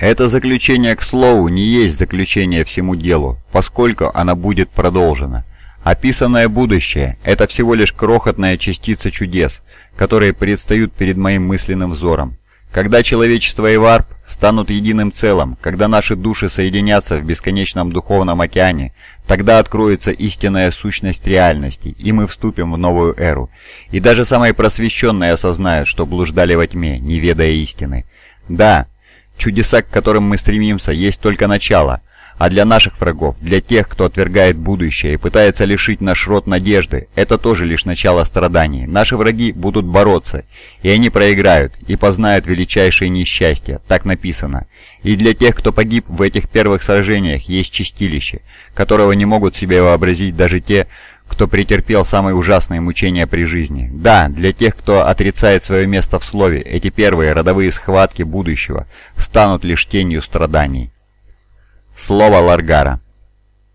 Это заключение, к слову, не есть заключение всему делу, поскольку оно будет продолжено. Описанное будущее – это всего лишь крохотная частица чудес, которые предстают перед моим мысленным взором. Когда человечество и варп станут единым целым, когда наши души соединятся в бесконечном духовном океане, тогда откроется истинная сущность реальности, и мы вступим в новую эру. И даже самые просвещенные осознают, что блуждали во тьме, не ведая истины. Да, чудеса, к которым мы стремимся, есть только начало – а для наших врагов, для тех, кто отвергает будущее и пытается лишить наш род надежды, это тоже лишь начало страданий. Наши враги будут бороться, и они проиграют, и познают величайшее несчастье, так написано. И для тех, кто погиб в этих первых сражениях, есть чистилище, которого не могут себе вообразить даже те, кто претерпел самые ужасные мучения при жизни. Да, для тех, кто отрицает свое место в слове, эти первые родовые схватки будущего станут лишь тенью страданий. Слово Ларгара.